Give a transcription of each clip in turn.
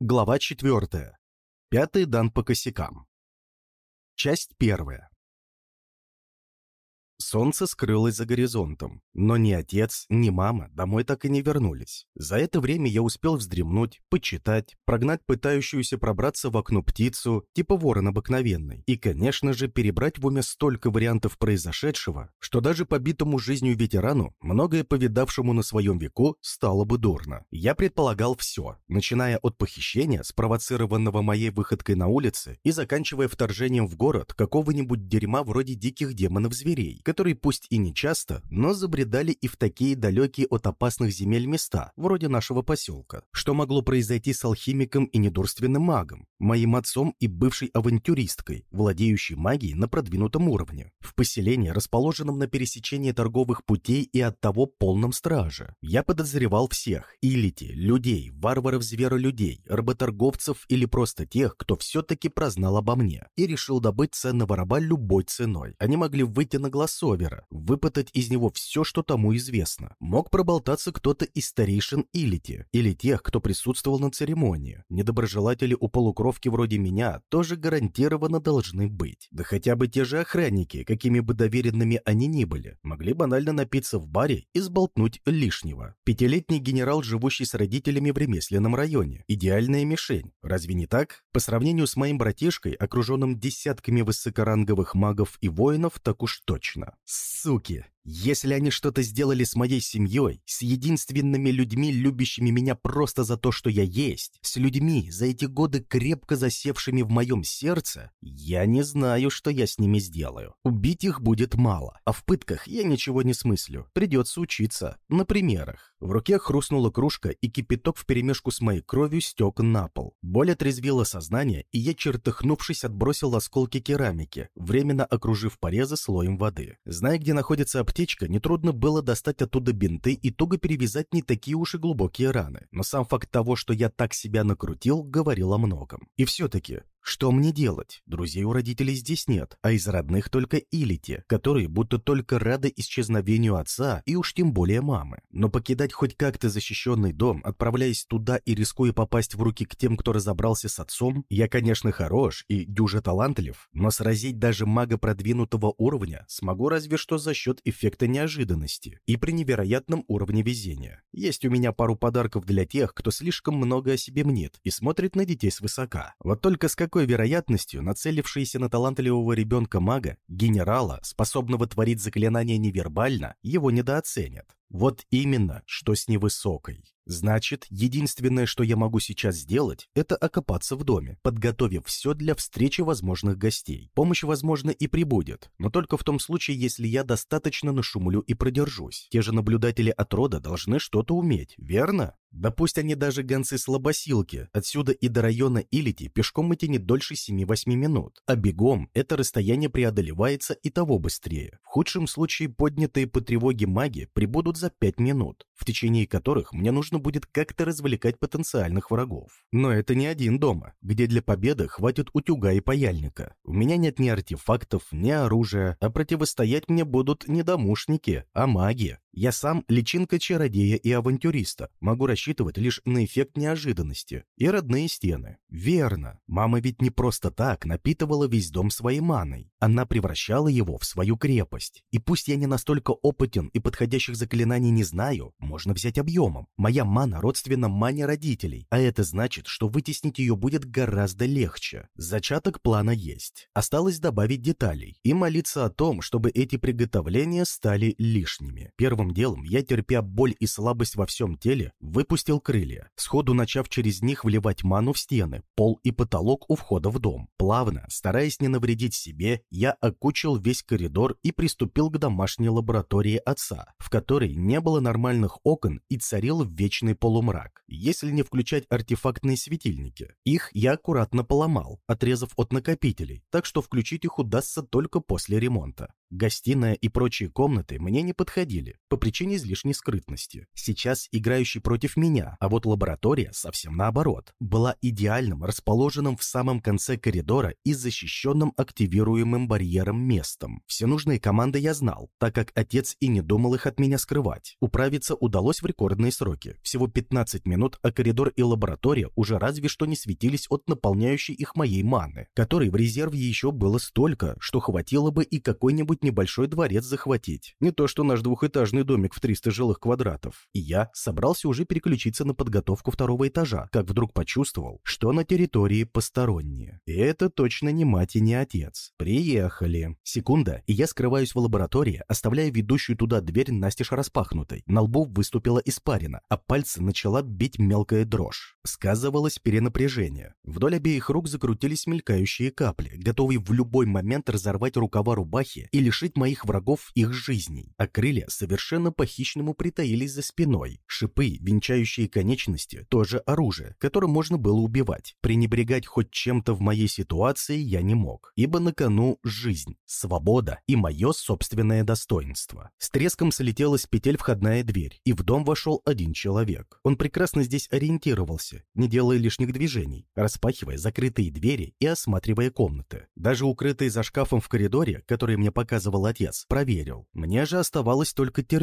Глава 4. Пятый дан по косякам. Часть первая. Солнце скрылось за горизонтом, но ни отец, ни мама домой так и не вернулись. За это время я успел вздремнуть, почитать, прогнать пытающуюся пробраться в окно птицу, типа ворон обыкновенный, и, конечно же, перебрать в уме столько вариантов произошедшего, что даже побитому жизнью ветерану, многое повидавшему на своем веку, стало бы дурно. Я предполагал все, начиная от похищения, спровоцированного моей выходкой на улице, и заканчивая вторжением в город какого-нибудь дерьма вроде диких демонов-зверей, которые пусть и не часто, но забредали и в такие далекие от опасных земель места, вроде нашего поселка. Что могло произойти с алхимиком и недурственным магом, моим отцом и бывшей авантюристкой, владеющей магией на продвинутом уровне, в поселении, расположенном на пересечении торговых путей и от того полном страже. Я подозревал всех – илити, людей, варваров-зверолюдей, работорговцев или просто тех, кто все-таки прознал обо мне и решил добыть ценного раба любой ценой. Они могли выйти на глаз Совера, выпытать из него все, что тому известно. Мог проболтаться кто-то из старейшин Илити, или тех, кто присутствовал на церемонии. Недоброжелатели у полукровки вроде меня тоже гарантированно должны быть. Да хотя бы те же охранники, какими бы доверенными они ни были, могли банально напиться в баре и сболтнуть лишнего. Пятилетний генерал, живущий с родителями в ремесленном районе. Идеальная мишень. Разве не так? По сравнению с моим братишкой, окруженным десятками высокоранговых магов и воинов, так уж точно. Суки, если они что-то сделали с моей семьей, с единственными людьми, любящими меня просто за то, что я есть, с людьми, за эти годы крепко засевшими в моем сердце, я не знаю, что я с ними сделаю. Убить их будет мало, а в пытках я ничего не смыслю. Придется учиться. На примерах. В руке хрустнула кружка, и кипяток вперемешку с моей кровью стек на пол. Боль отрезвила сознание, и я, чертыхнувшись, отбросил осколки керамики, временно окружив порезы слоем воды. Зная, где находится аптека, аптечка, нетрудно было достать оттуда бинты и туго перевязать не такие уж и глубокие раны. Но сам факт того, что я так себя накрутил, говорил о многом. И все-таки, что мне делать? Друзей у родителей здесь нет, а из родных только Илити, которые будто только рады исчезновению отца и уж тем более мамы. Но покидать хоть как-то защищенный дом, отправляясь туда и рискуя попасть в руки к тем, кто разобрался с отцом, я, конечно, хорош и дюже талантлив, но сразить даже мага продвинутого уровня смогу разве что за счет эффекта неожиданности и при невероятном уровне везения. Есть у меня пару подарков для тех, кто слишком много о себе мнит и смотрит на детей свысока. Вот только с какой какой вероятностью нацелившийся на талантливого ребенка-мага, генерала, способного творить заклинания невербально, его недооценят? Вот именно, что с невысокой. Значит, единственное, что я могу сейчас сделать, это окопаться в доме, подготовив все для встречи возможных гостей. Помощь, возможно, и прибудет, но только в том случае, если я достаточно нашумлю и продержусь. Те же наблюдатели от рода должны что-то уметь, верно? Да пусть они даже гонцы-слабосилки, отсюда и до района Илити пешком идти не дольше 7-8 минут, а бегом это расстояние преодолевается и того быстрее. В худшем случае поднятые по тревоге маги прибудут за 5 минут, в течение которых мне нужно будет как-то развлекать потенциальных врагов. Но это не один дома, где для победы хватит утюга и паяльника. У меня нет ни артефактов, ни оружия, а противостоять мне будут не домушники, а маги. Я сам личинка чародея и авантюриста, могу рассчитывать лишь на эффект неожиданности и родные стены. Верно, мама ведь не просто так напитывала весь дом своей маной. Она превращала его в свою крепость. И пусть я не настолько опытен и подходящих заклинаний не знаю, можно взять объемом. Моя мана родственна мане родителей, а это значит, что вытеснить ее будет гораздо легче. Зачаток плана есть. Осталось добавить деталей и молиться о том, чтобы эти приготовления стали лишними. Первым Первым делом я, терпя боль и слабость во всем теле, выпустил крылья, сходу начав через них вливать ману в стены, пол и потолок у входа в дом. Плавно, стараясь не навредить себе, я окучил весь коридор и приступил к домашней лаборатории отца, в которой не было нормальных окон и царил вечный полумрак, если не включать артефактные светильники. Их я аккуратно поломал, отрезав от накопителей, так что включить их удастся только после ремонта. Гостиная и прочие комнаты мне не подходили, по причине излишней скрытности. Сейчас играющий против меня, а вот лаборатория совсем наоборот. Была идеальным, расположенным в самом конце коридора и защищенным активируемым барьером местом. Все нужные команды я знал, так как отец и не думал их от меня скрывать. Управиться удалось в рекордные сроки. Всего 15 минут, а коридор и лаборатория уже разве что не светились от наполняющей их моей маны, которой в резерве еще было столько, что хватило бы и какой-нибудь небольшой дворец захватить. Не то что наш двухэтажный домик в 300 жилых квадратов. И я собрался уже переключиться на подготовку второго этажа, как вдруг почувствовал, что на территории посторонние. И это точно не мать и не отец. Приехали. Секунда, и я скрываюсь в лаборатории, оставляя ведущую туда дверь настежь распахнутой. На лбу выступила испарина, а пальцы начала бить мелкая дрожь. Сказывалось перенапряжение. Вдоль обеих рук закрутились мелькающие капли, готовые в любой момент разорвать рукава рубахи и лишить моих врагов их жизней. А крылья совершенно по-хищному притаились за спиной. Шипы, венчающие конечности, тоже оружие, которым можно было убивать. Пренебрегать хоть чем-то в моей ситуации я не мог, ибо на кону жизнь, свобода и мое собственное достоинство. С треском слетела с петель входная дверь, и в дом вошел один человек. Он прекрасно здесь ориентировался, не делая лишних движений, распахивая закрытые двери и осматривая комнаты. Даже укрытые за шкафом в коридоре, который мне показывал отец, проверил. Мне же оставалось только терпеть,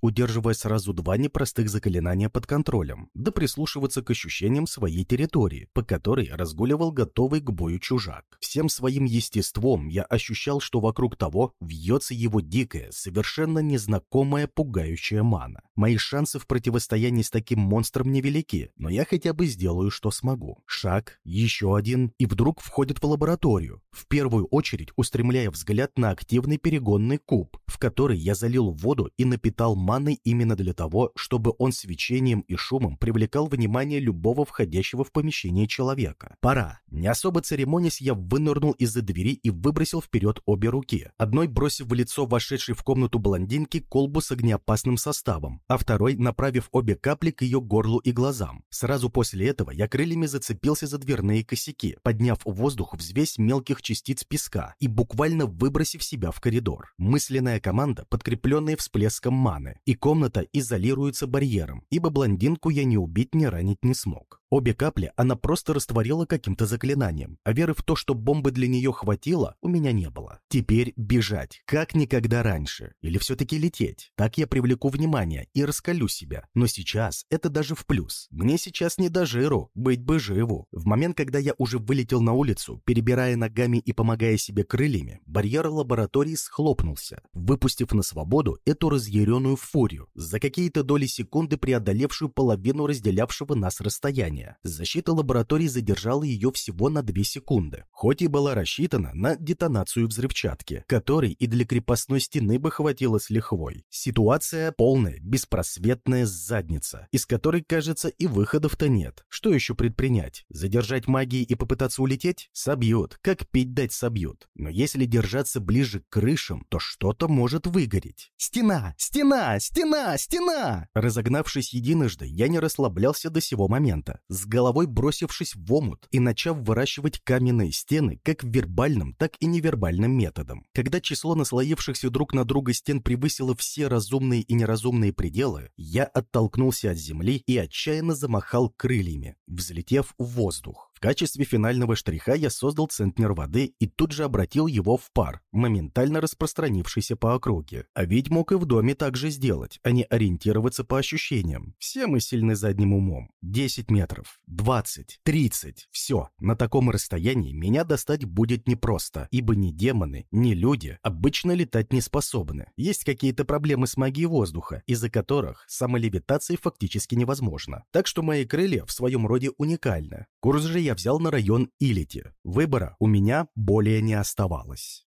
удерживая сразу два непростых заклинания под контролем, да прислушиваться к ощущениям своей территории, по которой разгуливал готовый к бою чужак. Всем своим естеством я ощущал, что вокруг того вьется его дикая, совершенно незнакомая, пугающая мана. Мои шансы в противостоянии с таким монстром невелики, но я хотя бы сделаю, что смогу. Шаг, еще один, и вдруг входит в лабораторию, в первую очередь устремляя взгляд на активный перегонный куб, в который я залил воду и напитал маной именно для того, чтобы он свечением и шумом привлекал внимание любого входящего в помещение человека. Пора. Не особо церемонясь, я вынырнул из-за двери и выбросил вперед обе руки, одной бросив в лицо вошедшей в комнату блондинки колбу с огнеопасным составом, а второй направив обе капли к ее горлу и глазам. Сразу после этого я крыльями зацепился за дверные косяки, подняв в воздух взвесь мелких частиц песка и буквально выбросив себя в коридор. Мысленная команда, подкрепленная всплеском маны, и комната изолируется барьером, ибо блондинку я ни убить, ни ранить не смог. Обе капли она просто растворила каким-то заклинанием, а веры в то, что бомбы для нее хватило, у меня не было. Теперь бежать, как никогда раньше. Или все-таки лететь. Так я привлеку внимание и раскалю себя. Но сейчас это даже в плюс. Мне сейчас не до жиру, быть бы живу. В момент, когда я уже вылетел на улицу, перебирая ногами и помогая себе крыльями, барьер лаборатории схлопнулся, выпустив на свободу эту разъяренную фурию, за какие-то доли секунды преодолевшую половину разделявшего нас расстояния. Защита лаборатории задержала ее всего на 2 секунды, хоть и была рассчитана на детонацию взрывчатки, которой и для крепостной стены бы хватило с лихвой. Ситуация полная, беспросветная задница, из которой, кажется, и выходов-то нет. Что еще предпринять? Задержать магии и попытаться улететь? Собьют. Как пить дать собьют. Но если держаться ближе к крышам, то что-то может выгореть. Стена! Стена! Стена! Стена! Разогнавшись единожды, я не расслаблялся до сего момента с головой бросившись в омут и начав выращивать каменные стены как вербальным, так и невербальным методом. Когда число наслоившихся друг на друга стен превысило все разумные и неразумные пределы, я оттолкнулся от земли и отчаянно замахал крыльями, взлетев в воздух качестве финального штриха я создал центнер воды и тут же обратил его в пар, моментально распространившийся по округе. А ведь мог и в доме так же сделать, а не ориентироваться по ощущениям. Все мы сильны задним умом. 10 метров, 20, 30. Все, на таком расстоянии меня достать будет непросто, ибо ни демоны, ни люди обычно летать не способны. Есть какие-то проблемы с магией воздуха, из-за которых самолевитация фактически невозможна. Так что мои крылья в своем роде уникальны. Курс же я взял на район Илити. Выбора у меня более не оставалось.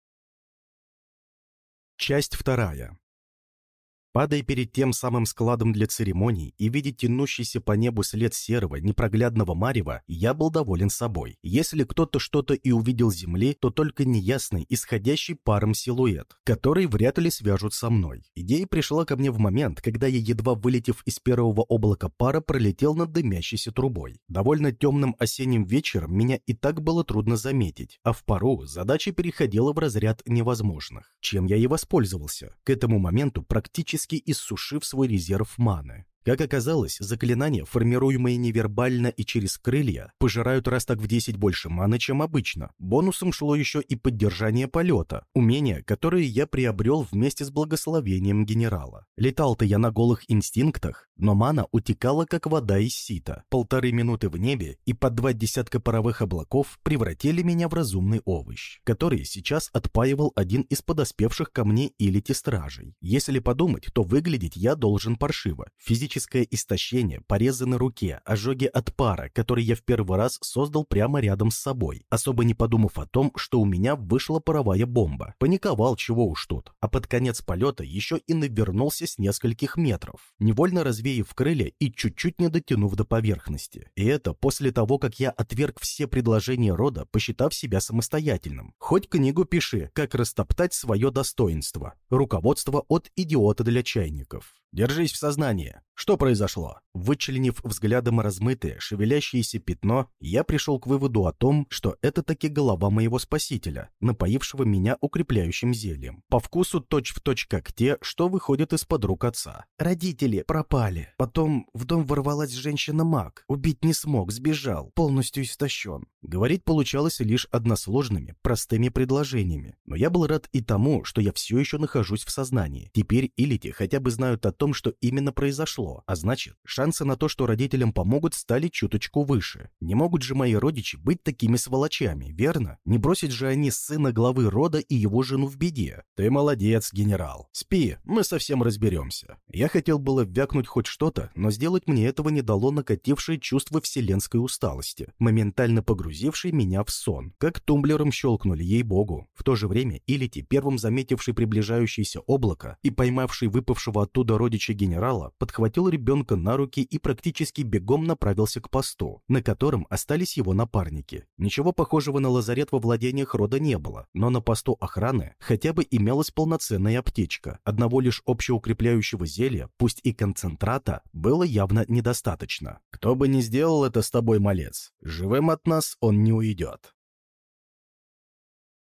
Часть вторая. Падая перед тем самым складом для церемоний и видя тянущийся по небу след серого, непроглядного марева, я был доволен собой. Если кто-то что-то и увидел земли, то только неясный, исходящий паром силуэт, который вряд ли свяжут со мной. Идея пришла ко мне в момент, когда я, едва вылетев из первого облака пара, пролетел над дымящейся трубой. Довольно темным осенним вечером меня и так было трудно заметить, а в пару задача переходила в разряд невозможных. Чем я и воспользовался. К этому моменту практически практически иссушив свой резерв маны. Как оказалось, заклинания, формируемые невербально и через крылья, пожирают раз так в 10 больше маны, чем обычно. Бонусом шло еще и поддержание полета, умение, которое я приобрел вместе с благословением генерала. Летал-то я на голых инстинктах, но мана утекала, как вода из сита. Полторы минуты в небе и под два десятка паровых облаков превратили меня в разумный овощ, который сейчас отпаивал один из подоспевших ко мне илити стражей. Если подумать, то выглядеть я должен паршиво. Физически физическое истощение, порезы на руке, ожоги от пара, который я в первый раз создал прямо рядом с собой, особо не подумав о том, что у меня вышла паровая бомба. Паниковал, чего уж тут. А под конец полета еще и навернулся с нескольких метров, невольно развеяв крылья и чуть-чуть не дотянув до поверхности. И это после того, как я отверг все предложения рода, посчитав себя самостоятельным. Хоть книгу пиши, как растоптать свое достоинство. Руководство от идиота для чайников. Держись в сознании. Что произошло? Вычленив взглядом размытое, шевелящееся пятно, я пришел к выводу о том, что это таки голова моего спасителя, напоившего меня укрепляющим зельем. По вкусу точь-в-точь точь как те, что выходят из-под рук отца. Родители пропали. Потом в дом ворвалась женщина-маг. Убить не смог, сбежал, полностью истощен. Говорить получалось лишь односложными, простыми предложениями. Но я был рад и тому, что я все еще нахожусь в сознании. Теперь Илити хотя бы знают о том, что именно произошло, а значит, шансы на то, что родителям помогут, стали чуточку выше. Не могут же мои родичи быть такими сволочами, верно? Не бросить же они сына главы рода и его жену в беде. Ты молодец, генерал. Спи, мы совсем разберемся. Я хотел было вякнуть хоть что-то, но сделать мне этого не дало накатившее чувство вселенской усталости, моментально погрузивший меня в сон. Как тумблером щелкнули, ей-богу. В то же время Илити, первым заметивший приближающееся облако и поймавший выпавшего оттуда родича генерала, подхватил ребенка на руки и практически бегом направился к посту, на котором остались его напарники. Ничего похожего на лазарет во владениях рода не было, но на посту охраны хотя бы имелась полноценная аптечка. Одного лишь общеукрепляющего зелья, пусть и концентрата, было явно недостаточно. «Кто бы ни сделал это с тобой, малец, живым от нас он не уйдет».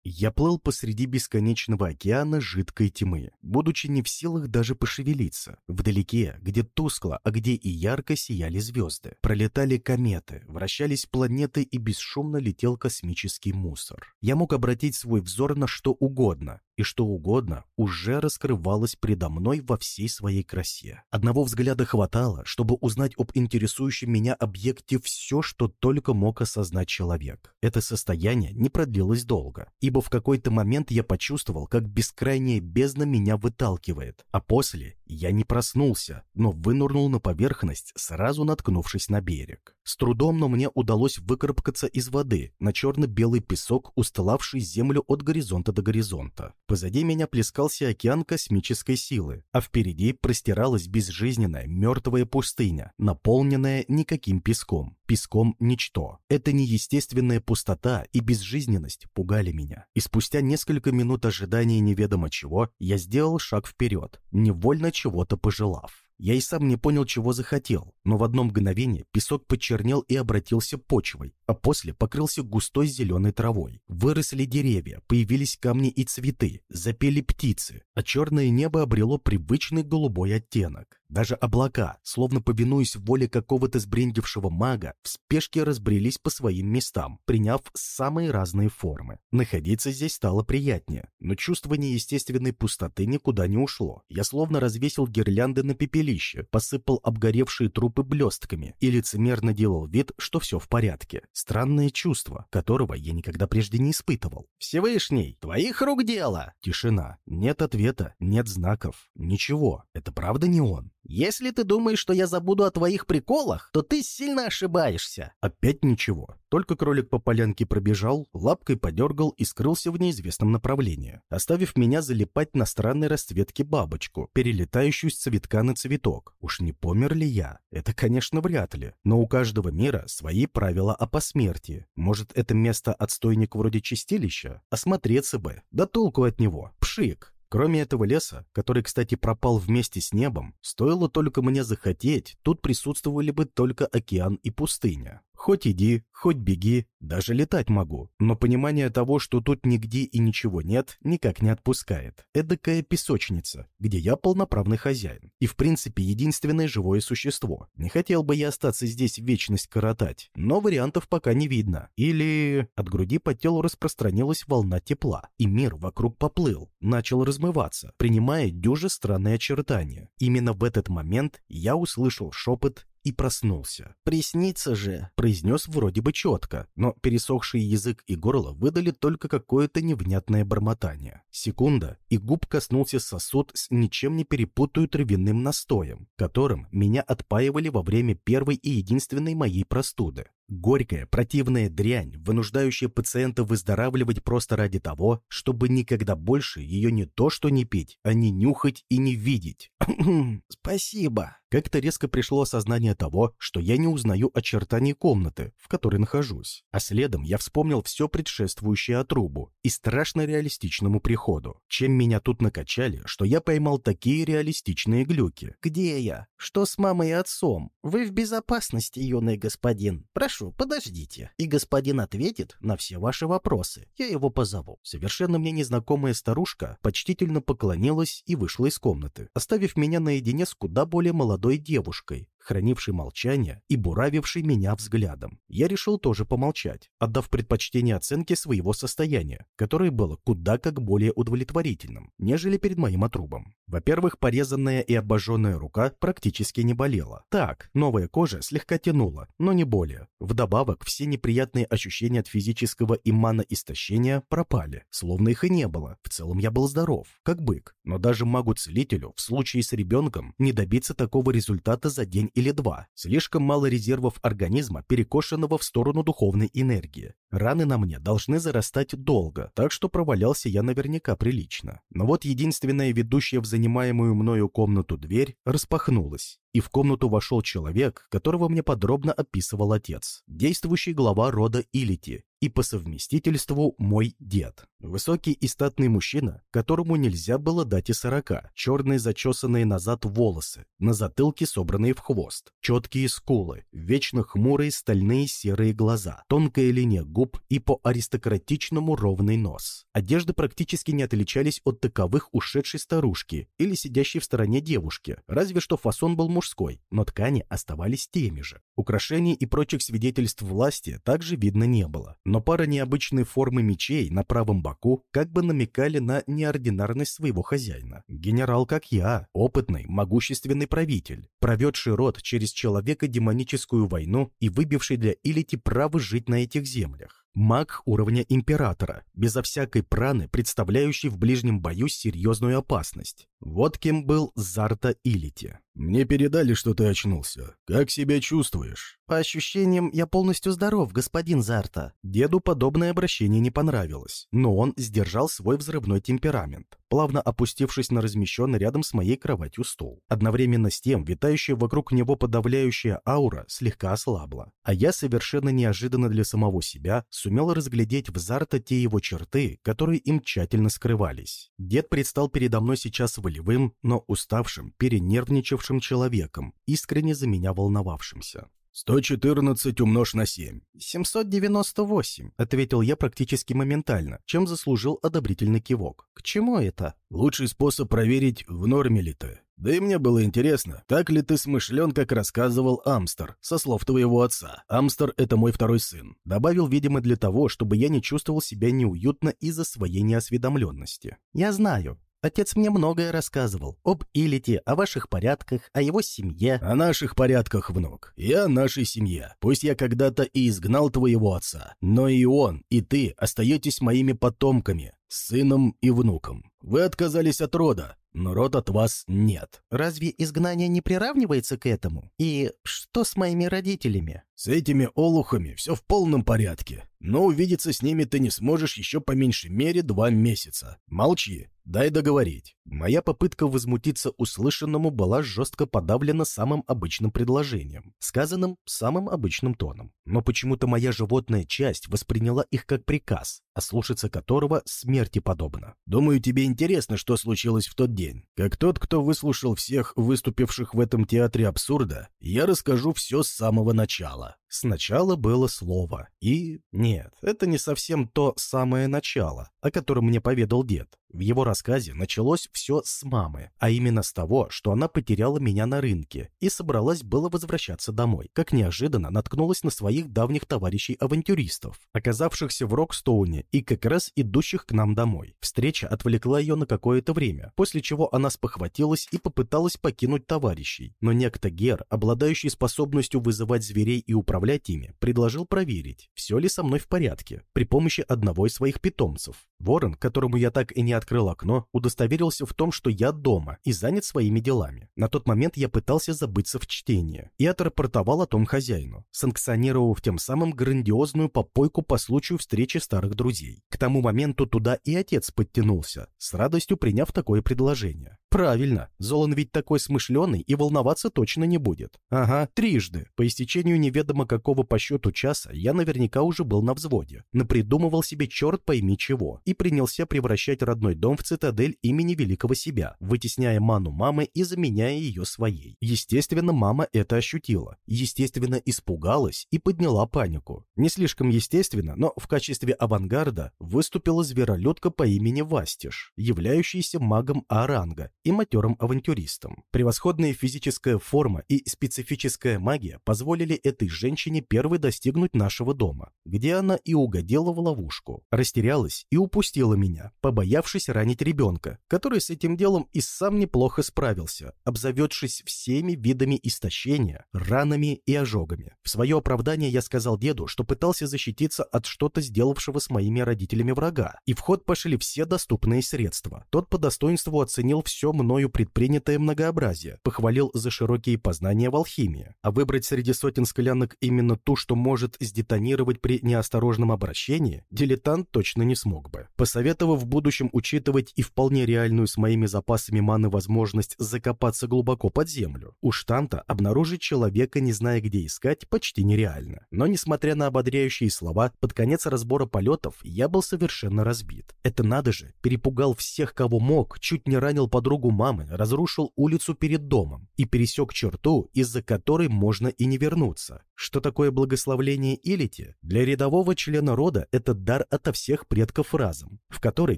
Я плыл посреди бесконечного океана жидкой тьмы, будучи не в силах даже пошевелиться. Вдалеке, где тускло, а где и ярко сияли звезды, пролетали кометы, вращались планеты и бесшумно летел космический мусор. Я мог обратить свой взор на что угодно, и что угодно уже раскрывалось предо мной во всей своей красе. Одного взгляда хватало, чтобы узнать об интересующем меня объекте все, что только мог осознать человек. Это состояние не продлилось долго, ибо в какой-то момент я почувствовал, как бескрайняя бездна меня выталкивает, а после я не проснулся, но вынырнул на поверхность, сразу наткнувшись на берег. С трудом, но мне удалось выкарабкаться из воды на черно-белый песок, устилавший землю от горизонта до горизонта. Позади меня плескался океан космической силы, а впереди простиралась безжизненная мертвая пустыня, наполненная никаким песком. Песком ничто. Эта неестественная пустота и безжизненность пугали меня. И спустя несколько минут ожидания неведомо чего, я сделал шаг вперед, невольно чего-то пожелав. Я и сам не понял, чего захотел, но в одно мгновение песок почернел и обратился почвой, а после покрылся густой зеленой травой. Выросли деревья, появились камни и цветы, запели птицы, а черное небо обрело привычный голубой оттенок. Даже облака, словно повинуясь воле какого-то сбрендившего мага, в спешке разбрелись по своим местам, приняв самые разные формы. Находиться здесь стало приятнее, но чувство неестественной пустоты никуда не ушло. Я словно развесил гирлянды на пепелище, посыпал обгоревшие трупы блестками и лицемерно делал вид, что все в порядке. Странное чувство, которого я никогда прежде не испытывал. «Всевышний, твоих рук дело!» Тишина. Нет ответа, нет знаков, ничего. Это правда не он? Если ты думаешь, что я забуду о твоих приколах, то ты сильно ошибаешься. Опять ничего. Только кролик по полянке пробежал, лапкой подергал и скрылся в неизвестном направлении, оставив меня залипать на странной расцветке бабочку, перелетающую с цветка на цветок. Уж не помер ли я? Это, конечно, вряд ли. Но у каждого мира свои правила о посмертии. Может, это место отстойник вроде чистилища? Осмотреться бы. Да толку от него. Пшик. Кроме этого леса, который, кстати, пропал вместе с небом, стоило только мне захотеть, тут присутствовали бы только океан и пустыня. Хоть иди, хоть беги, даже летать могу. Но понимание того, что тут нигде и ничего нет, никак не отпускает. Эдакая песочница, где я полноправный хозяин. И в принципе единственное живое существо. Не хотел бы я остаться здесь вечность коротать, но вариантов пока не видно. Или от груди по телу распространилась волна тепла, и мир вокруг поплыл, начал размываться, принимая дюже странные очертания. Именно в этот момент я услышал шепот и проснулся. «Приснится же!» — произнес вроде бы четко, но пересохший язык и горло выдали только какое-то невнятное бормотание. Секунда, и губ коснулся сосуд с ничем не перепутаю травяным настоем, которым меня отпаивали во время первой и единственной моей простуды. Горькая, противная дрянь, вынуждающая пациента выздоравливать просто ради того, чтобы никогда больше ее не то что не пить, а не нюхать и не видеть. «Спасибо». Как-то резко пришло осознание того, что я не узнаю очертаний комнаты, в которой нахожусь. А следом я вспомнил все предшествующее отрубу и страшно реалистичному приходу. Чем меня тут накачали, что я поймал такие реалистичные глюки. «Где я? Что с мамой и отцом? Вы в безопасности, юный господин. Прошу, подождите». И господин ответит на все ваши вопросы. Я его позову. Совершенно мне незнакомая старушка почтительно поклонилась и вышла из комнаты, оставив меня наедине с куда более молодой девушкой, хранивший молчание и буравивший меня взглядом. Я решил тоже помолчать, отдав предпочтение оценке своего состояния, которое было куда как более удовлетворительным, нежели перед моим отрубом. Во-первых, порезанная и обожженная рука практически не болела. Так, новая кожа слегка тянула, но не более. Вдобавок, все неприятные ощущения от физического и истощения пропали, словно их и не было. В целом я был здоров, как бык. Но даже магу-целителю в случае с ребенком не добиться такого результата за день или два. Слишком мало резервов организма, перекошенного в сторону духовной энергии. Раны на мне должны зарастать долго, так что провалялся я наверняка прилично. Но вот единственная ведущая в занимаемую мною комнату дверь распахнулась, и в комнату вошел человек, которого мне подробно описывал отец, действующий глава рода Илити, и по совместительству мой дед. Высокий и статный мужчина, которому нельзя было дать и сорока, черные зачесанные назад волосы, на затылке собранные в хвост, четкие скулы, вечно хмурые стальные серые глаза, тонкая линия губ и по-аристократичному ровный нос. Одежды практически не отличались от таковых ушедшей старушки или сидящей в стороне девушки, разве что фасон был мужской, но ткани оставались теми же. Украшений и прочих свидетельств власти также видно не было но пара необычной формы мечей на правом боку как бы намекали на неординарность своего хозяина. Генерал, как я, опытный, могущественный правитель, проведший род через человека демоническую войну и выбивший для Илити право жить на этих землях. Маг уровня императора, безо всякой праны, представляющий в ближнем бою серьезную опасность. Вот кем был Зарта Илити. «Мне передали, что ты очнулся. Как себя чувствуешь?» «По ощущениям, я полностью здоров, господин Зарта». Деду подобное обращение не понравилось, но он сдержал свой взрывной темперамент, плавно опустившись на размещенный рядом с моей кроватью стул. Одновременно с тем, витающая вокруг него подавляющая аура слегка ослабла, а я совершенно неожиданно для самого себя сумел разглядеть в Зарта те его черты, которые им тщательно скрывались. Дед предстал передо мной сейчас волевым, но уставшим, перенервничавшим человеком, искренне за меня волновавшимся. «114 умножь на 7». «798», — ответил я практически моментально, чем заслужил одобрительный кивок. «К чему это?» «Лучший способ проверить, в норме ли ты. Да и мне было интересно, так ли ты смышлен, как рассказывал Амстер, со слов твоего отца. Амстер — это мой второй сын». Добавил, видимо, для того, чтобы я не чувствовал себя неуютно из-за своей неосведомленности. «Я знаю. Отец мне многое рассказывал. Об Илите, о ваших порядках, о его семье. О наших порядках, внук. И о нашей семье. Пусть я когда-то и изгнал твоего отца, но и он, и ты остаетесь моими потомками, сыном и внуком. Вы отказались от рода, но род от вас нет. Разве изгнание не приравнивается к этому? И что с моими родителями? С этими олухами все в полном порядке, но увидеться с ними ты не сможешь еще по меньшей мере два месяца. Молчи, дай договорить. Моя попытка возмутиться услышанному была жестко подавлена самым обычным предложением, сказанным самым обычным тоном. Но почему-то моя животная часть восприняла их как приказ, а слушаться которого смерти подобно. Думаю, тебе интересно, что случилось в тот день. Как тот, кто выслушал всех выступивших в этом театре абсурда, я расскажу все с самого начала. Umbrella. Сначала было слово, и... Нет, это не совсем то самое начало, о котором мне поведал дед. В его рассказе началось все с мамы, а именно с того, что она потеряла меня на рынке и собралась было возвращаться домой, как неожиданно наткнулась на своих давних товарищей-авантюристов, оказавшихся в Рокстоуне и как раз идущих к нам домой. Встреча отвлекла ее на какое-то время, после чего она спохватилась и попыталась покинуть товарищей, но некто Гер, обладающий способностью вызывать зверей и управлять ими, предложил проверить, все ли со мной в порядке, при помощи одного из своих питомцев. Ворон, которому я так и не открыл окно, удостоверился в том, что я дома и занят своими делами. На тот момент я пытался забыться в чтении и отрапортовал о том хозяину, санкционировав тем самым грандиозную попойку по случаю встречи старых друзей. К тому моменту туда и отец подтянулся, с радостью приняв такое предложение. Правильно, Золан ведь такой смышленый и волноваться точно не будет. Ага, трижды. По истечению неведомо какого по счету часа я наверняка уже был на взводе. Напридумывал себе черт пойми чего и принялся превращать родной дом в цитадель имени великого себя, вытесняя ману мамы и заменяя ее своей. Естественно, мама это ощутила. Естественно, испугалась и подняла панику. Не слишком естественно, но в качестве авангарда выступила зверолюдка по имени Вастиш, являющаяся магом Аранга и матерым авантюристом. Превосходная физическая форма и специфическая магия позволили этой женщине первой достигнуть нашего дома, где она и угодила в ловушку. Растерялась и упустила меня, побоявшись ранить ребенка, который с этим делом и сам неплохо справился, обзаведшись всеми видами истощения, ранами и ожогами. В свое оправдание я сказал деду, что пытался защититься от что-то сделавшего с моими родителями врага, и в ход пошли все доступные средства. Тот по достоинству оценил все мною предпринятое многообразие, похвалил за широкие познания в алхимии. А выбрать среди сотен склянок именно ту, что может сдетонировать при неосторожном обращении, дилетант точно не смог бы. Посоветовав в будущем учитывать и вполне реальную с моими запасами маны возможность закопаться глубоко под землю, уж там-то обнаружить человека, не зная где искать, почти нереально. Но несмотря на ободряющие слова, под конец разбора полетов я был совершенно разбит. Это надо же, перепугал всех, кого мог, чуть не ранил подругу подругу мамы разрушил улицу перед домом и пересек черту, из-за которой можно и не вернуться. Что такое благословление Илити? Для рядового члена рода это дар ото всех предков разом, в который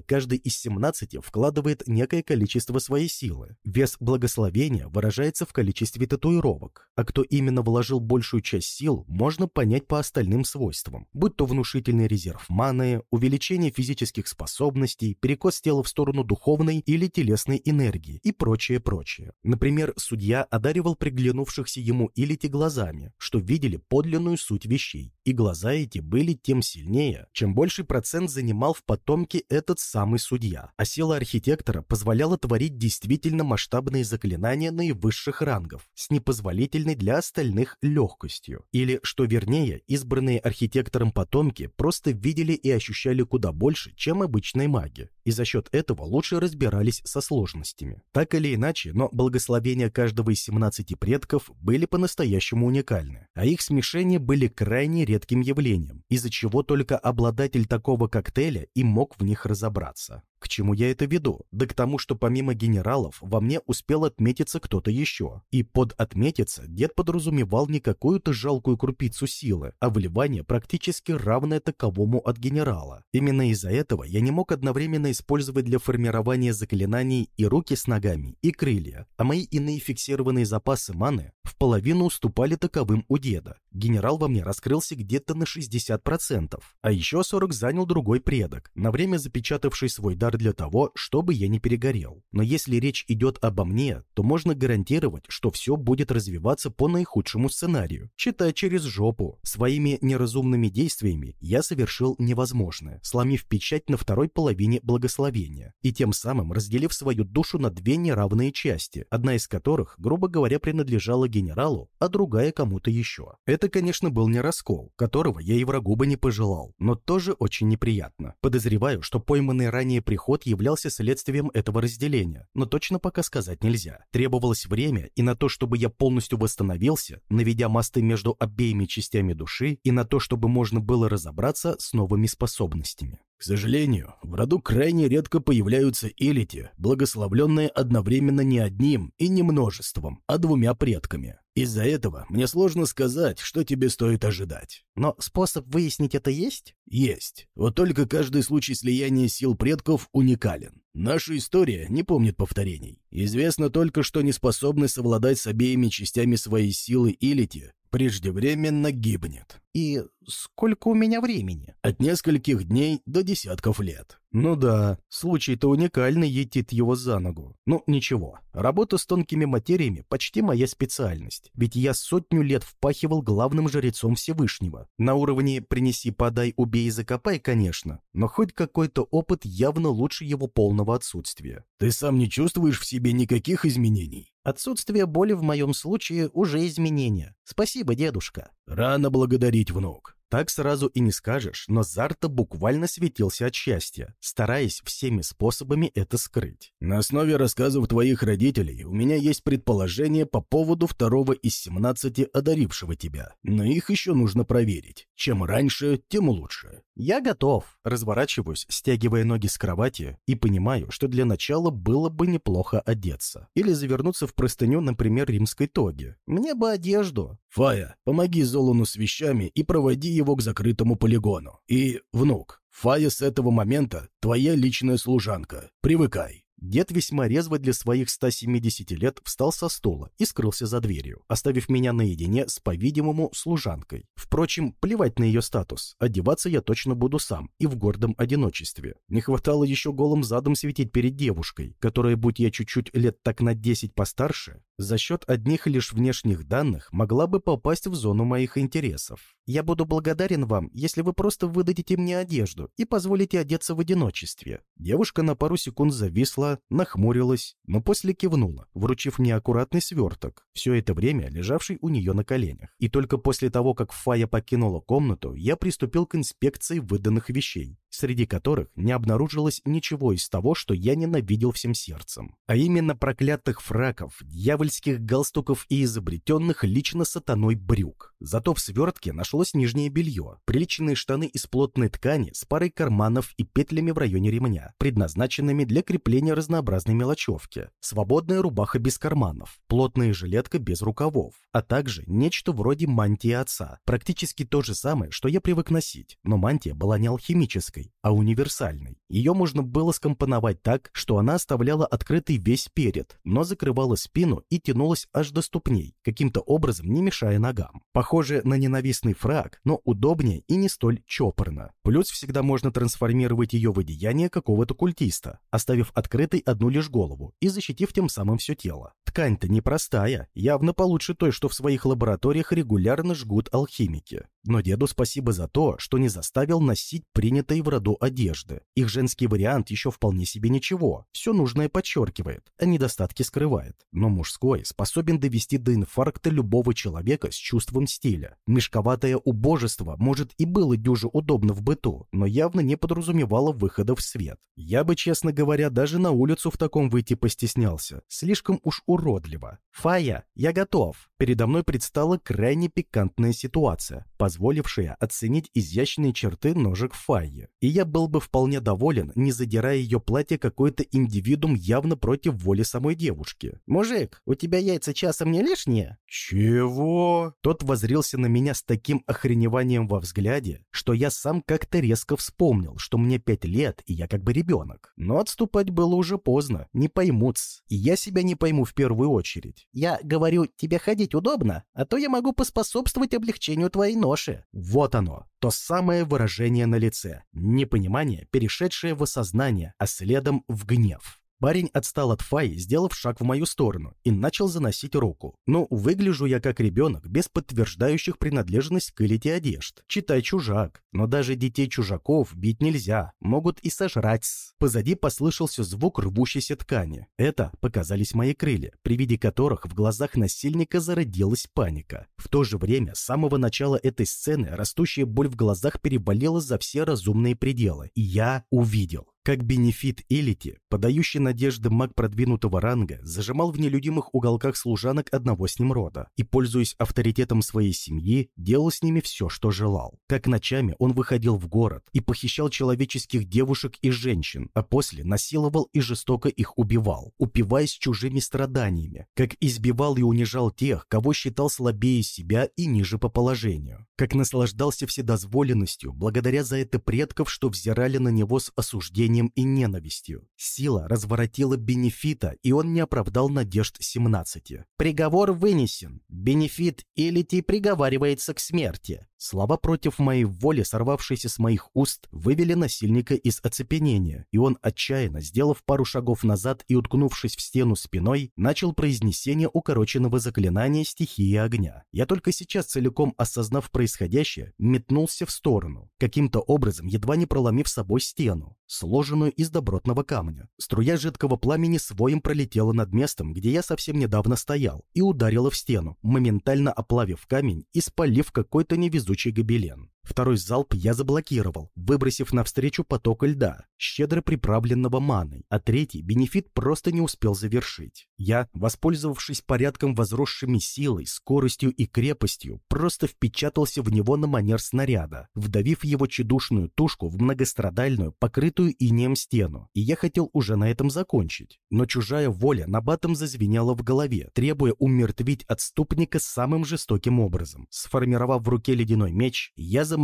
каждый из 17 вкладывает некое количество своей силы. Вес благословения выражается в количестве татуировок, а кто именно вложил большую часть сил, можно понять по остальным свойствам, будь то внушительный резерв маны, увеличение физических способностей, перекос тела в сторону духовной или телесной энергии и прочее-прочее. Например, судья одаривал приглянувшихся ему Илити глазами, что видели подлинную суть вещей, и глаза эти были тем сильнее, чем больший процент занимал в потомке этот самый судья. А сила архитектора позволяла творить действительно масштабные заклинания наивысших рангов с непозволительной для остальных легкостью. Или, что вернее, избранные архитектором потомки просто видели и ощущали куда больше, чем обычные маги, и за счет этого лучше разбирались со сложностями. Так или иначе, но благословения каждого из 17 предков были по-настоящему уникальны, а их смешения были крайне редким явлением, из-за чего только обладатель такого коктейля и мог в них разобраться. К чему я это веду? Да к тому, что помимо генералов во мне успел отметиться кто-то еще. И под отметиться дед подразумевал не какую-то жалкую крупицу силы, а вливание практически равное таковому от генерала. Именно из-за этого я не мог одновременно использовать для формирования заклинаний и руки с ногами, и крылья, а мои иные фиксированные запасы маны в половину уступали таковым у деда. Генерал во мне раскрылся где-то на 60%, а еще 40 занял другой предок, на время запечатавший свой дар дар для того, чтобы я не перегорел. Но если речь идет обо мне, то можно гарантировать, что все будет развиваться по наихудшему сценарию, читая через жопу. Своими неразумными действиями я совершил невозможное, сломив печать на второй половине благословения и тем самым разделив свою душу на две неравные части, одна из которых, грубо говоря, принадлежала генералу, а другая кому-то еще. Это, конечно, был не раскол, которого я и врагу бы не пожелал, но тоже очень неприятно. Подозреваю, что пойманный ранее приход переход являлся следствием этого разделения, но точно пока сказать нельзя. Требовалось время и на то, чтобы я полностью восстановился, наведя мосты между обеими частями души, и на то, чтобы можно было разобраться с новыми способностями. К сожалению, в роду крайне редко появляются элити, благословленные одновременно не одним и не множеством, а двумя предками. Из-за этого мне сложно сказать, что тебе стоит ожидать. Но способ выяснить это есть? Есть. Вот только каждый случай слияния сил предков уникален. Наша история не помнит повторений. Известно только, что не способны совладать с обеими частями своей силы Илити, преждевременно гибнет. И сколько у меня времени? От нескольких дней до десятков лет. Ну да, случай-то уникальный етит его за ногу. Ну ничего, работа с тонкими материями почти моя специальность, ведь я сотню лет впахивал главным жрецом Всевышнего. На уровне «принеси, подай, убей и закопай», конечно, но хоть какой-то опыт явно лучше его полного отсутствия. Ты сам не чувствуешь в себе никаких изменений? Отсутствие боли в моем случае уже изменение. Спасибо, дедушка. Рано благодарить внук. Так сразу и не скажешь, но Зарта буквально светился от счастья, стараясь всеми способами это скрыть. На основе рассказов твоих родителей у меня есть предположение по поводу второго из 17 одарившего тебя, но их еще нужно проверить. Чем раньше, тем лучше. Я готов. Разворачиваюсь, стягивая ноги с кровати, и понимаю, что для начала было бы неплохо одеться. Или завернуться в простыню, например, римской тоги. Мне бы одежду. Фая, помоги Золону с вещами и проводи его к закрытому полигону. И, внук, Фая с этого момента твоя личная служанка. Привыкай. Дед весьма резво для своих 170 лет встал со стула и скрылся за дверью, оставив меня наедине с, по-видимому, служанкой. Впрочем, плевать на ее статус, одеваться я точно буду сам и в гордом одиночестве. Не хватало еще голым задом светить перед девушкой, которая, будь я чуть-чуть лет так на 10 постарше, за счет одних лишь внешних данных могла бы попасть в зону моих интересов. Я буду благодарен вам, если вы просто выдадите мне одежду и позволите одеться в одиночестве. Девушка на пару секунд зависла, нахмурилась, но после кивнула, вручив мне аккуратный сверток, все это время лежавший у нее на коленях. И только после того, как Фая покинула комнату, я приступил к инспекции выданных вещей, среди которых не обнаружилось ничего из того, что я ненавидел всем сердцем. А именно проклятых фраков, дьявольских галстуков и изобретенных лично сатаной брюк. Зато в свертке нашлось нижнее белье, приличные штаны из плотной ткани с парой карманов и петлями в районе ремня, предназначенными для крепления разнообразной мелочевки, свободная рубаха без карманов, плотная жилетка без рукавов, а также нечто вроде мантии отца, практически то же самое, что я привык носить, но мантия была не алхимической, а универсальной. Ее можно было скомпоновать так, что она оставляла открытый весь перед, но закрывала спину и тянулась аж до ступней, каким-то образом не мешая ногам. Похоже на ненавистный фраг, но удобнее и не столь чопорно. Плюс всегда можно трансформировать ее в одеяние какого-то культиста, оставив открытой одну лишь голову и защитив тем самым все тело. Ткань-то непростая, явно получше той, что в своих лабораториях регулярно жгут алхимики. Но деду спасибо за то, что не заставил носить принятые в роду одежды. Их женский вариант еще вполне себе ничего, все нужное подчеркивает, а недостатки скрывает. Но мужской способен довести до инфаркта любого человека с чувством стиля. Мешковатое убожество, может, и было дюже удобно в быту, но явно не подразумевало выхода в свет. Я бы, честно говоря, даже на улицу в таком выйти постеснялся. Слишком уж уродливо. «Фая, я готов!» Передо мной предстала крайне пикантная ситуация, позволившая оценить изящные черты ножек Файи. И я был бы вполне доволен, не задирая ее платье какой-то индивидуум явно против воли самой девушки. «Мужик, у тебя яйца часом не лишние?» «Чего?» Тот возрился на меня с таким охреневанием во взгляде, что я сам как-то резко вспомнил, что мне пять лет, и я как бы ребенок. Но отступать было уже поздно, не поймут и я себя не пойму в первую очередь. Я говорю, тебе ходить удобно, а то я могу поспособствовать облегчению твоей ноши. Вот оно, то самое выражение на лице. Непонимание, перешедшее в осознание, а следом в гнев. Парень отстал от Фаи, сделав шаг в мою сторону, и начал заносить руку. Ну, выгляжу я как ребенок, без подтверждающих принадлежность к элите одежд. Читай чужак. Но даже детей чужаков бить нельзя, могут и сожрать. Позади послышался звук рвущейся ткани. Это показались мои крылья, при виде которых в глазах насильника зародилась паника. В то же время, с самого начала этой сцены, растущая боль в глазах переболела за все разумные пределы. И я увидел как бенефит Элити, подающий надежды маг продвинутого ранга, зажимал в нелюдимых уголках служанок одного с ним рода и, пользуясь авторитетом своей семьи, делал с ними все, что желал. Как ночами он выходил в город и похищал человеческих девушек и женщин, а после насиловал и жестоко их убивал, упиваясь чужими страданиями, как избивал и унижал тех, кого считал слабее себя и ниже по положению, как наслаждался вседозволенностью благодаря за это предков, что взирали на него с осуждением и ненавистью. Сила разворотила бенефита, и он не оправдал надежд 17. Приговор вынесен. Бенефит Элити приговаривается к смерти. Слова против моей воли, сорвавшиеся с моих уст, вывели насильника из оцепенения, и он, отчаянно, сделав пару шагов назад и уткнувшись в стену спиной, начал произнесение укороченного заклинания стихии огня. Я только сейчас, целиком осознав происходящее, метнулся в сторону, каким-то образом едва не проломив собой стену, сложенную из добротного камня. Струя жидкого пламени своим пролетела над местом, где я совсем недавно стоял, и ударила в стену, моментально оплавив камень и спалив какой-то невезучий везучий гобелен. Второй залп я заблокировал, выбросив навстречу поток льда, щедро приправленного маной, а третий бенефит просто не успел завершить. Я, воспользовавшись порядком возросшими силой, скоростью и крепостью, просто впечатался в него на манер снаряда, вдавив его чедушную тушку в многострадальную, покрытую инеем стену, и я хотел уже на этом закончить. Но чужая воля набатом зазвенела в голове, требуя умертвить отступника самым жестоким образом. Сформировав в руке ледяной меч, я замахнулся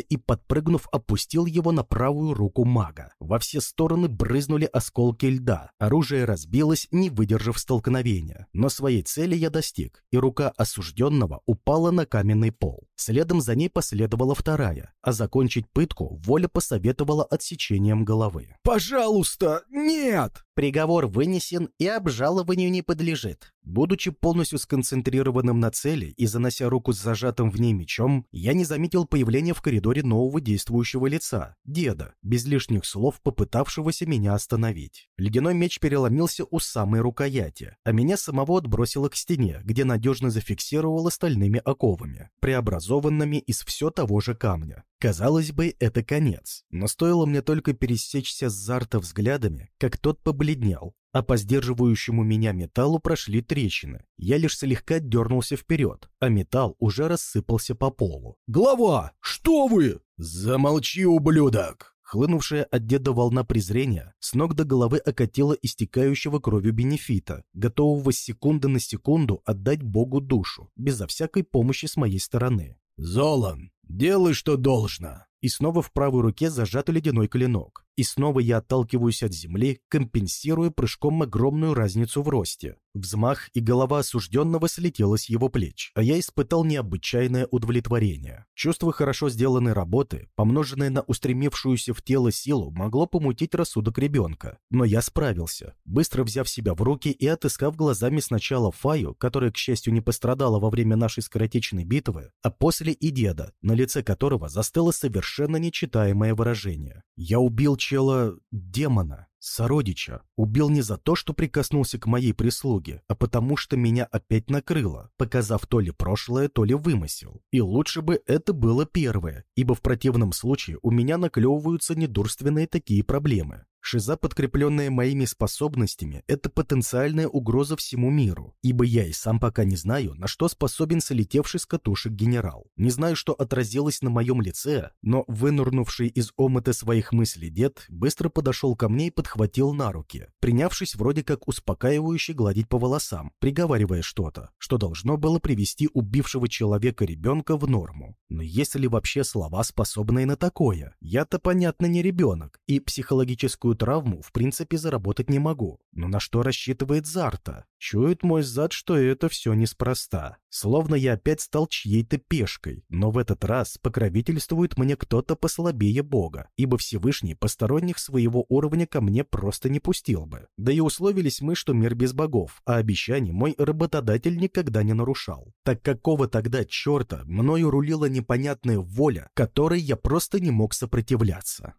и, подпрыгнув, опустил его на правую руку мага. Во все стороны брызнули осколки льда. Оружие разбилось, не выдержав столкновения. Но своей цели я достиг, и рука осужденного упала на каменный пол. Следом за ней последовала вторая, а закончить пытку воля посоветовала отсечением головы. «Пожалуйста, нет!» Приговор вынесен и обжалованию не подлежит. Будучи полностью сконцентрированным на цели и занося руку с зажатым в ней мечом, я не заметил появления в коридоре нового действующего лица, деда, без лишних слов попытавшегося меня остановить. Ледяной меч переломился у самой рукояти, а меня самого отбросило к стене, где надежно зафиксировало стальными оковами, преобразованными из все того же камня. Казалось бы, это конец, но стоило мне только пересечься с Зарта взглядами, как тот побледнел, а по сдерживающему меня металлу прошли трещины. Я лишь слегка дернулся вперед, а металл уже рассыпался по полу. «Глава, что вы?» «Замолчи, ублюдок!» Хлынувшая от деда волна презрения с ног до головы окатила истекающего кровью бенефита, готового с секунды на секунду отдать Богу душу, безо всякой помощи с моей стороны. «Золан, делай, что должно!» И снова в правой руке зажат ледяной клинок. И снова я отталкиваюсь от земли, компенсируя прыжком огромную разницу в росте. Взмах, и голова осужденного слетела с его плеч, а я испытал необычайное удовлетворение. Чувство хорошо сделанной работы, помноженное на устремившуюся в тело силу, могло помутить рассудок ребенка. Но я справился, быстро взяв себя в руки и отыскав глазами сначала Фаю, которая, к счастью, не пострадала во время нашей скоротечной битвы, а после и деда, на лице которого застыло совершенно нечитаемое выражение. Я убил чела демона, сородича. Убил не за то, что прикоснулся к моей прислуге, а потому что меня опять накрыло, показав то ли прошлое, то ли вымысел. И лучше бы это было первое, ибо в противном случае у меня наклевываются недурственные такие проблемы. Шиза, подкрепленная моими способностями, это потенциальная угроза всему миру, ибо я и сам пока не знаю, на что способен солетевший с катушек генерал. Не знаю, что отразилось на моем лице, но вынурнувший из омыта своих мыслей дед быстро подошел ко мне и подхватил на руки, принявшись вроде как успокаивающе гладить по волосам, приговаривая что-то, что должно было привести убившего человека ребенка в норму. Но есть ли вообще слова, способные на такое? Я-то, понятно, не ребенок, и психологическую физическую травму в принципе заработать не могу. Но на что рассчитывает Зарта? Чует мой зад, что это все неспроста. Словно я опять стал чьей-то пешкой, но в этот раз покровительствует мне кто-то послабее Бога, ибо Всевышний посторонних своего уровня ко мне просто не пустил бы. Да и условились мы, что мир без богов, а обещаний мой работодатель никогда не нарушал. Так какого тогда черта мною рулила непонятная воля, которой я просто не мог сопротивляться?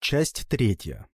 Часть третья.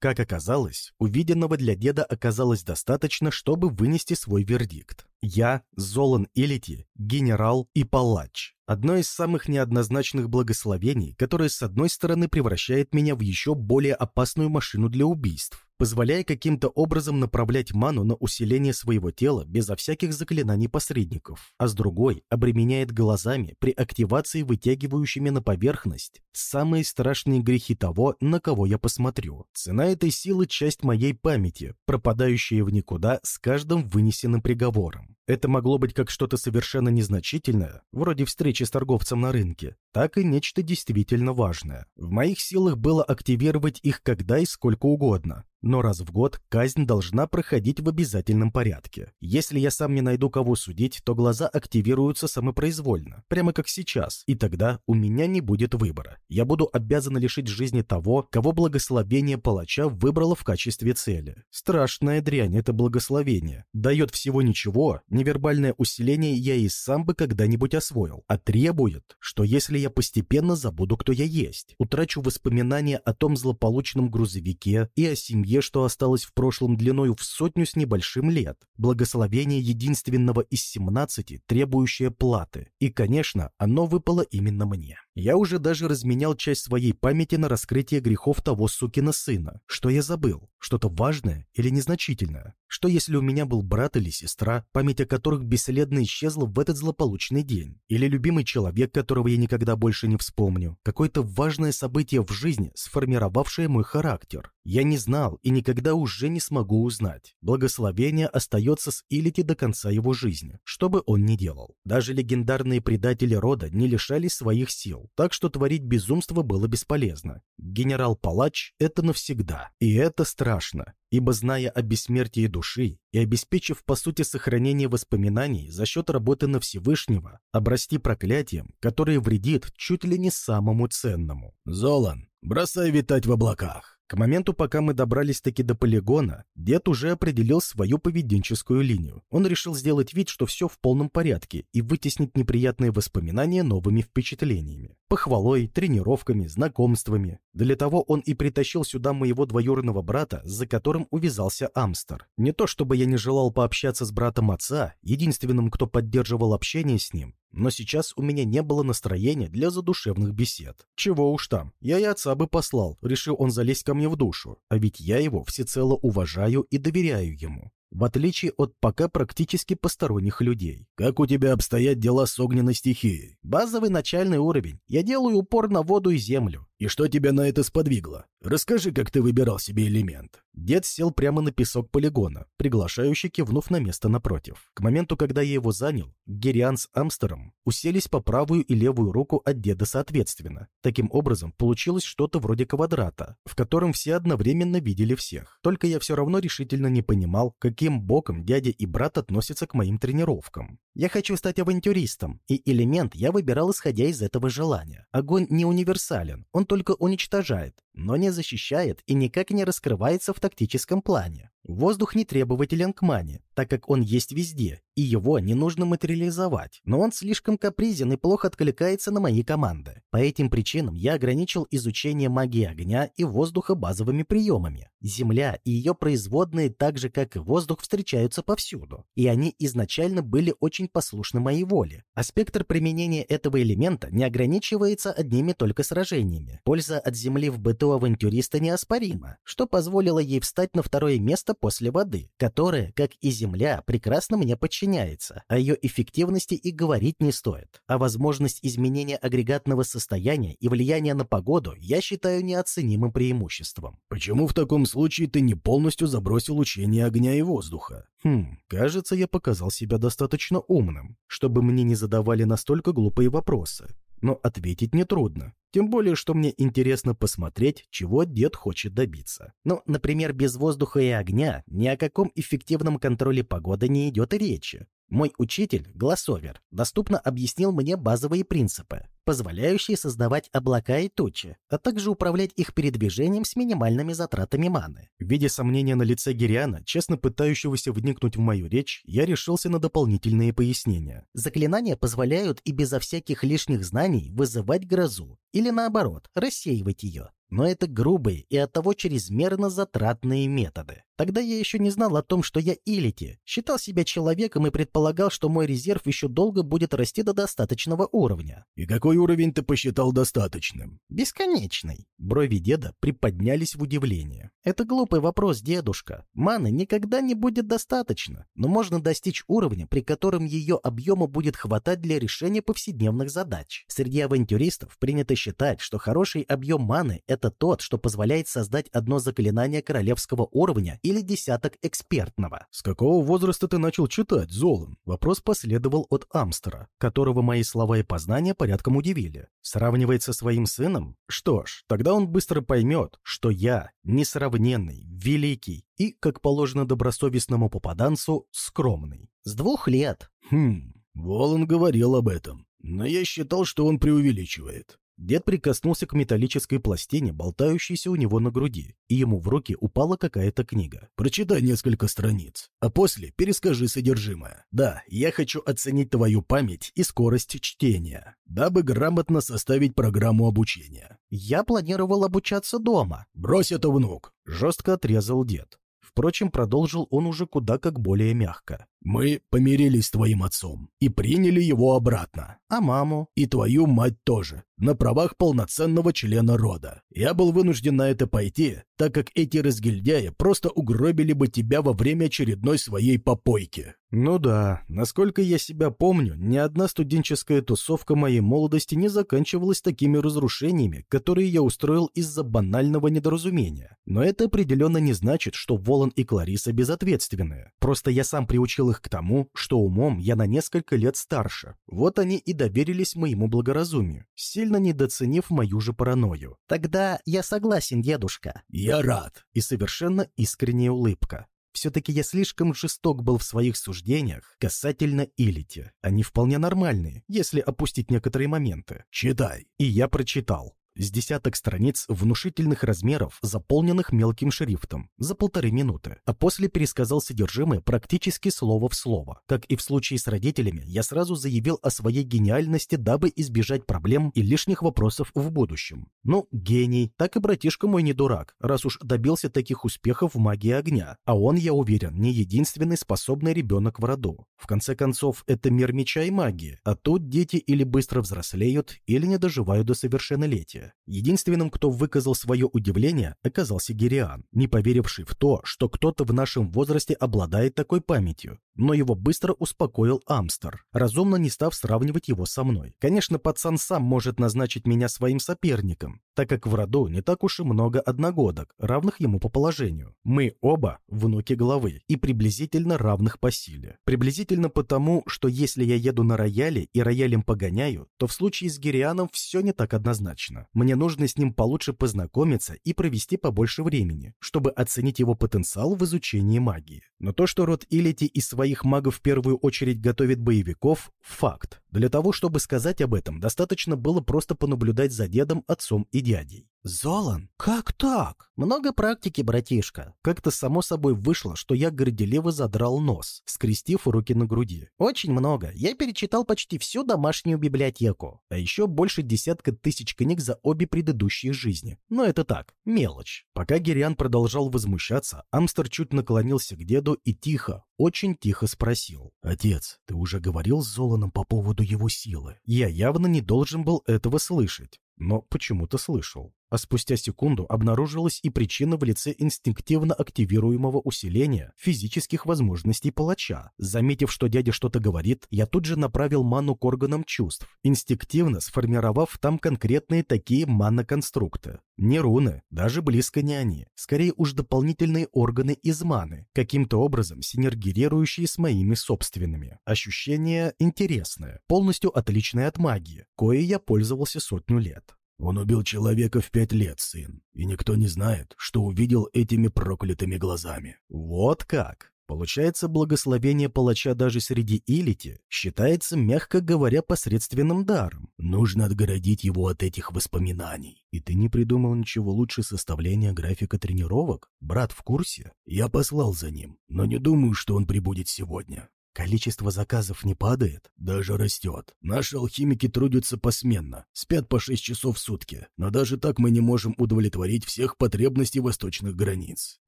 Как оказалось, увиденного для деда оказалось достаточно, чтобы вынести свой вердикт. Я, Золан Элити, генерал и палач. Одно из самых неоднозначных благословений, которое с одной стороны превращает меня в еще более опасную машину для убийств, позволяя каким-то образом направлять ману на усиление своего тела безо всяких заклинаний посредников, а с другой обременяет глазами при активации вытягивающими на поверхность самые страшные грехи того, на кого я посмотрю. Цена этой силы – часть моей памяти, пропадающая в никуда с каждым вынесенным приговором. Это могло быть как что-то совершенно незначительное, вроде встречи с торговцем на рынке, так и нечто действительно важное. В моих силах было активировать их когда и сколько угодно, но раз в год казнь должна проходить в обязательном порядке. Если я сам не найду кого судить, то глаза активируются самопроизвольно, прямо как сейчас, и тогда у меня не будет выбора. Я буду обязан лишить жизни того, кого благословение палача выбрало в качестве цели. Страшная дрянь это благословение. Дает всего ничего, невербальное усиление я и сам бы когда-нибудь освоил, а требует, что если я постепенно забуду, кто я есть, утрачу воспоминания о том злополучном грузовике и о семье, что осталось в прошлом длиною в сотню с небольшим лет, благословение единственного из семнадцати, требующее платы, и, конечно, оно выпало именно мне. Я уже даже разменял часть своей памяти на раскрытие грехов того сукина сына. Что я забыл? Что-то важное или незначительное? Что если у меня был брат или сестра, память о которых бесследно исчезла в этот злополучный день? Или любимый человек, которого я никогда больше не вспомню? Какое-то важное событие в жизни, сформировавшее мой характер? Я не знал и никогда уже не смогу узнать. Благословение остается с Илити до конца его жизни, что бы он ни делал. Даже легендарные предатели рода не лишались своих сил, так что творить безумство было бесполезно. Генерал-палач — это навсегда, и это страшно, ибо зная о бессмертии души и обеспечив по сути сохранение воспоминаний за счет работы на Всевышнего, обрасти проклятием, которое вредит чуть ли не самому ценному. «Золан, бросай витать в облаках!» К моменту, пока мы добрались-таки до полигона, дед уже определил свою поведенческую линию. Он решил сделать вид, что все в полном порядке, и вытеснить неприятные воспоминания новыми впечатлениями. Похвалой, тренировками, знакомствами. Для того он и притащил сюда моего двоюродного брата, за которым увязался Амстер. Не то чтобы я не желал пообщаться с братом отца, единственным, кто поддерживал общение с ним, но сейчас у меня не было настроения для задушевных бесед. Чего уж там, я и отца бы послал, решил он залезть ко мне в душу, а ведь я его всецело уважаю и доверяю ему в отличие от пока практически посторонних людей. «Как у тебя обстоят дела с огненной стихией?» «Базовый начальный уровень. Я делаю упор на воду и землю. И что тебя на это сподвигло? Расскажи, как ты выбирал себе элемент». Дед сел прямо на песок полигона, приглашающий кивнув на место напротив. К моменту, когда я его занял, Гериан с Амстером уселись по правую и левую руку от деда соответственно. Таким образом, получилось что-то вроде квадрата, в котором все одновременно видели всех. Только я все равно решительно не понимал, каким боком дядя и брат относятся к моим тренировкам. Я хочу стать авантюристом, и элемент я выбирал исходя из этого желания. Огонь не универсален, он только уничтожает, но не защищает и никак не раскрывается в тактическом плане. Воздух не требователен к мане, так как он есть везде, и его не нужно материализовать, но он слишком капризен и плохо откликается на мои команды. По этим причинам я ограничил изучение магии огня и воздуха базовыми приемами. Земля и ее производные, так же как и воздух, встречаются повсюду, и они изначально были очень послушны моей воле. А спектр применения этого элемента не ограничивается одними только сражениями. Польза от Земли в быту авантюриста неоспорима, что позволило ей встать на второе место после воды, которая, как и Земля, прекрасно мне подчиняется. О ее эффективности и говорить не стоит. А возможность изменения агрегатного состояния и влияния на погоду я считаю неоценимым преимуществом. Почему в таком случае ты не полностью забросил учение огня и воздуха? Хм, кажется, я показал себя достаточно умным, чтобы мне не задавали настолько глупые вопросы. Но ответить нетрудно. Тем более, что мне интересно посмотреть, чего дед хочет добиться. Ну, например, без воздуха и огня ни о каком эффективном контроле погоды не идет речи. Мой учитель, Глассовер, доступно объяснил мне базовые принципы, позволяющие создавать облака и тучи, а также управлять их передвижением с минимальными затратами маны. В виде сомнения на лице Гириана, честно пытающегося вникнуть в мою речь, я решился на дополнительные пояснения. Заклинания позволяют и безо всяких лишних знаний вызывать грозу, или наоборот, рассеивать ее. Но это грубые и оттого чрезмерно затратные методы. Тогда я еще не знал о том, что я Илити. Считал себя человеком и предполагал, что мой резерв еще долго будет расти до достаточного уровня. И какой уровень ты посчитал достаточным? Бесконечный. Брови деда приподнялись в удивление. Это глупый вопрос, дедушка. Маны никогда не будет достаточно, но можно достичь уровня, при котором ее объема будет хватать для решения повседневных задач. Среди авантюристов принято считать, что хороший объем маны — это тот, что позволяет создать одно заклинание королевского уровня или десяток экспертного. «С какого возраста ты начал читать, Золан?» Вопрос последовал от Амстера, которого мои слова и познания порядком удивили. Сравнивает со своим сыном? Что ж, тогда он быстро поймет, что я несравненный, великий и, как положено добросовестному попаданцу, скромный. С двух лет. Хм, Волан говорил об этом, но я считал, что он преувеличивает. Дед прикоснулся к металлической пластине, болтающейся у него на груди, и ему в руки упала какая-то книга. «Прочитай несколько страниц, а после перескажи содержимое. Да, я хочу оценить твою память и скорость чтения, дабы грамотно составить программу обучения». «Я планировал обучаться дома». «Брось это, внук!» — жестко отрезал дед. Впрочем, продолжил он уже куда как более мягко. «Мы помирились с твоим отцом и приняли его обратно. А маму? И твою мать тоже, на правах полноценного члена рода. Я был вынужден на это пойти, так как эти разгильдяи просто угробили бы тебя во время очередной своей попойки». Ну да, насколько я себя помню, ни одна студенческая тусовка моей молодости не заканчивалась такими разрушениями, которые я устроил из-за банального недоразумения. Но это определенно не значит, что Волан и Клариса безответственные. Просто я сам приучил их к тому, что умом я на несколько лет старше. Вот они и доверились моему благоразумию, сильно недооценив мою же паранойю. Тогда я согласен, дедушка. Я рад. И совершенно искренняя улыбка. Все-таки я слишком жесток был в своих суждениях касательно Илити. Они вполне нормальные, если опустить некоторые моменты. Читай. И я прочитал с десяток страниц внушительных размеров, заполненных мелким шрифтом, за полторы минуты, а после пересказал содержимое практически слово в слово. Как и в случае с родителями, я сразу заявил о своей гениальности, дабы избежать проблем и лишних вопросов в будущем. Ну, гений, так и братишка мой не дурак, раз уж добился таких успехов в магии огня, а он, я уверен, не единственный способный ребенок в роду. В конце концов, это мир меча и магии, а тут дети или быстро взрослеют, или не доживают до совершеннолетия. Единственным, кто выказал свое удивление, оказался Гириан, не поверивший в то, что кто-то в нашем возрасте обладает такой памятью. Но его быстро успокоил Амстер, разумно не став сравнивать его со мной. Конечно, пацан сам может назначить меня своим соперником, так как в роду не так уж и много одногодок, равных ему по положению. Мы оба внуки главы и приблизительно равных по силе. Приблизительно потому, что если я еду на рояле и роялем погоняю, то в случае с Гирианом все не так однозначно. Мне нужно с ним получше познакомиться и провести побольше времени, чтобы оценить его потенциал в изучении магии. Но то, что род Илити из своих магов в первую очередь готовит боевиков – факт. Для того, чтобы сказать об этом, достаточно было просто понаблюдать за дедом, отцом и дядей. «Золан, как так?» «Много практики, братишка». Как-то само собой вышло, что я горделиво задрал нос, скрестив руки на груди. «Очень много. Я перечитал почти всю домашнюю библиотеку. А еще больше десятка тысяч книг за обе предыдущие жизни. Но это так, мелочь». Пока Гириан продолжал возмущаться, Амстер чуть наклонился к деду и тихо, очень тихо спросил. «Отец, ты уже говорил с Золаном по поводу его силы?» Я явно не должен был этого слышать но почему-то слышал. А спустя секунду обнаружилась и причина в лице инстинктивно активируемого усиления физических возможностей палача. Заметив, что дядя что-то говорит, я тут же направил ману к органам чувств, инстинктивно сформировав там конкретные такие маноконструкты. Не руны, даже близко не они. Скорее уж дополнительные органы из маны, каким-то образом синергирующие с моими собственными. Ощущение интересное, полностью отличное от магии, кое я пользовался сотню лет. Он убил человека в пять лет, сын, и никто не знает, что увидел этими проклятыми глазами. Вот как! Получается, благословение палача даже среди Илити считается, мягко говоря, посредственным даром. Нужно отгородить его от этих воспоминаний. И ты не придумал ничего лучше составления графика тренировок? Брат в курсе? Я послал за ним, но не думаю, что он прибудет сегодня. Количество заказов не падает? Даже растет. Наши алхимики трудятся посменно, спят по 6 часов в сутки. Но даже так мы не можем удовлетворить всех потребностей восточных границ.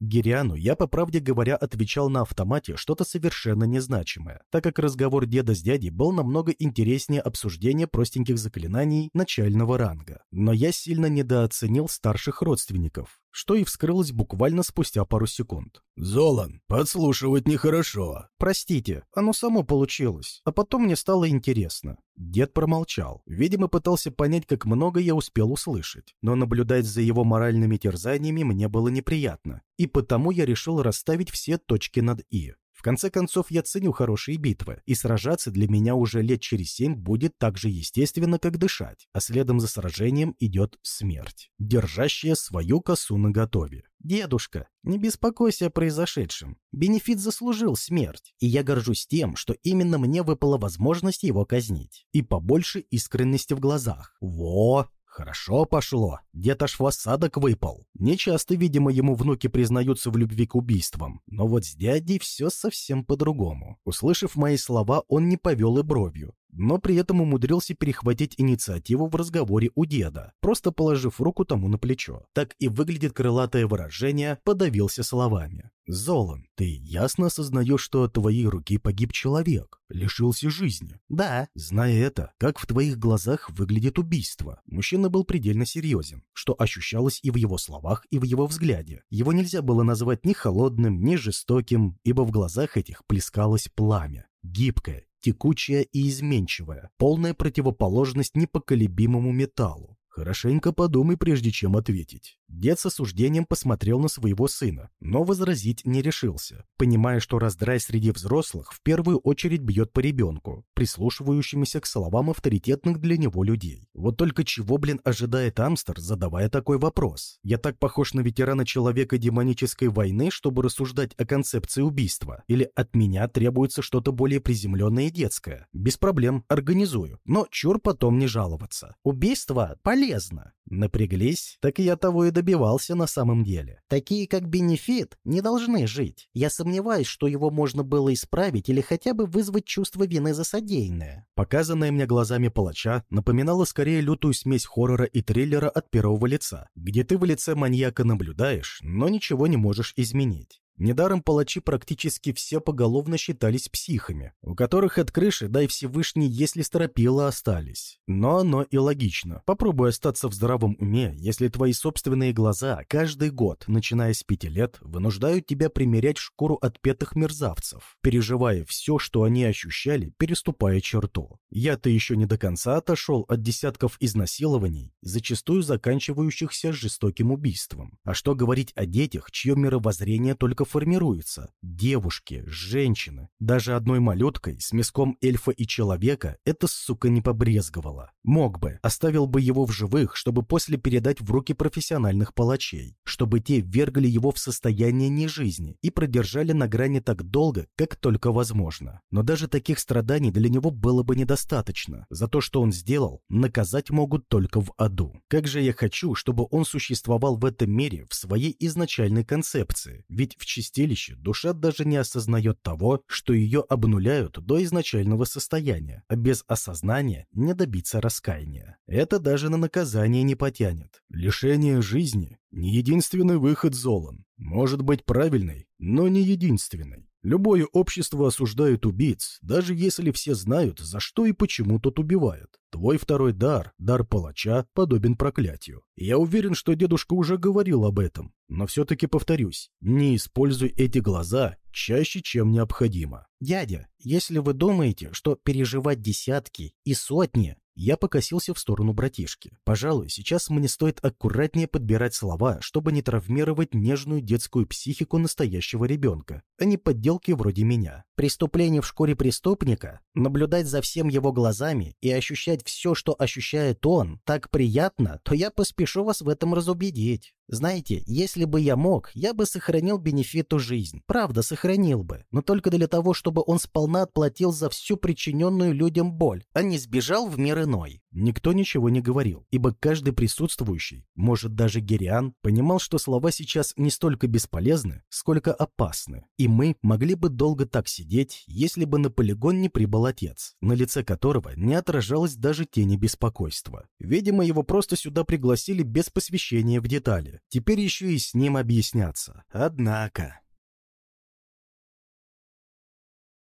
Гириану я, по правде говоря, отвечал на автомате что-то совершенно незначимое, так как разговор деда с дядей был намного интереснее обсуждения простеньких заклинаний начального ранга. Но я сильно недооценил старших родственников что и вскрылось буквально спустя пару секунд. «Золан, подслушивать нехорошо». «Простите, оно само получилось, а потом мне стало интересно». Дед промолчал. Видимо, пытался понять, как много я успел услышать. Но наблюдать за его моральными терзаниями мне было неприятно. И потому я решил расставить все точки над «и». В конце концов, я ценю хорошие битвы, и сражаться для меня уже лет через семь будет так же естественно, как дышать, а следом за сражением идет смерть, держащая свою косу наготове. «Дедушка, не беспокойся о произошедшем. Бенефит заслужил смерть, и я горжусь тем, что именно мне выпала возможность его казнить. И побольше искренности в глазах. Во, Хорошо пошло. Дед аж в осадок выпал. Нечасто, видимо, ему внуки признаются в любви к убийствам. Но вот с дядей все совсем по-другому. Услышав мои слова, он не повел и бровью но при этом умудрился перехватить инициативу в разговоре у деда, просто положив руку тому на плечо. Так и выглядит крылатое выражение «подавился словами». «Золан, ты ясно осознаешь, что от твоей руки погиб человек, лишился жизни?» «Да». Зная это, как в твоих глазах выглядит убийство? Мужчина был предельно серьезен, что ощущалось и в его словах, и в его взгляде. Его нельзя было назвать ни холодным, ни жестоким, ибо в глазах этих плескалось пламя. Гибкое, текучая и изменчивая, полная противоположность непоколебимому металлу. Хорошенько подумай, прежде чем ответить. Дед с осуждением посмотрел на своего сына, но возразить не решился, понимая, что раздрай среди взрослых в первую очередь бьет по ребенку, прислушивающемуся к словам авторитетных для него людей. Вот только чего, блин, ожидает Амстер, задавая такой вопрос? Я так похож на ветерана человека демонической войны, чтобы рассуждать о концепции убийства? Или от меня требуется что-то более приземленное и детское? Без проблем, организую, но чур потом не жаловаться. Убийство полезно. Напряглись, так я того и добивался на самом деле. Такие, как Бенефит, не должны жить. Я сомневаюсь, что его можно было исправить или хотя бы вызвать чувство вины за содеянное. Показанное мне глазами палача напоминало скорее лютую смесь хоррора и триллера от первого лица, где ты в лице маньяка наблюдаешь, но ничего не можешь изменить. Недаром палачи практически все поголовно считались психами, у которых от крыши, дай Всевышний, если стропила остались. Но оно и логично. Попробуй остаться в здравом уме, если твои собственные глаза каждый год, начиная с пяти лет, вынуждают тебя примерять шкуру отпетых мерзавцев, переживая все, что они ощущали, переступая черту. Я-то еще не до конца отошел от десятков изнасилований, зачастую заканчивающихся жестоким убийством. А что говорить о детях, чье мировоззрение только формируется. Девушки, женщины. Даже одной малюткой с миском эльфа и человека эта сука не побрезговала. Мог бы, оставил бы его в живых, чтобы после передать в руки профессиональных палачей, чтобы те вергали его в состояние нежизни и продержали на грани так долго, как только возможно. Но даже таких страданий для него было бы недостаточно. За то, что он сделал, наказать могут только в аду. Как же я хочу, чтобы он существовал в этом мире в своей изначальной концепции, ведь в чистилище душа даже не осознает того, что ее обнуляют до изначального состояния, а без осознания не добиться раскаяния. Это даже на наказание не потянет. Лишение жизни – не единственный выход Золан. Может быть правильный, но не единственный. Любое общество осуждает убийц, даже если все знают, за что и почему тот убивает. Твой второй дар, дар палача, подобен проклятию. Я уверен, что дедушка уже говорил об этом, но все-таки повторюсь, не используй эти глаза чаще, чем необходимо. Дядя, если вы думаете, что переживать десятки и сотни я покосился в сторону братишки. Пожалуй, сейчас мне стоит аккуратнее подбирать слова, чтобы не травмировать нежную детскую психику настоящего ребенка, а не подделки вроде меня. Преступление в шкуре преступника, наблюдать за всем его глазами и ощущать все, что ощущает он, так приятно, то я поспешу вас в этом разубедить. Знаете, если бы я мог, я бы сохранил бенефиту жизнь. Правда, сохранил бы. Но только для того, чтобы он сполна отплатил за всю причиненную людям боль, а не сбежал в мир иной. Никто ничего не говорил, ибо каждый присутствующий, может даже Гериан, понимал, что слова сейчас не столько бесполезны, сколько опасны. И мы могли бы долго так сидеть, если бы на полигон не прибыл отец, на лице которого не отражалось даже тени беспокойства. Видимо, его просто сюда пригласили без посвящения в детали. Теперь еще и с ним объясняться. Однако...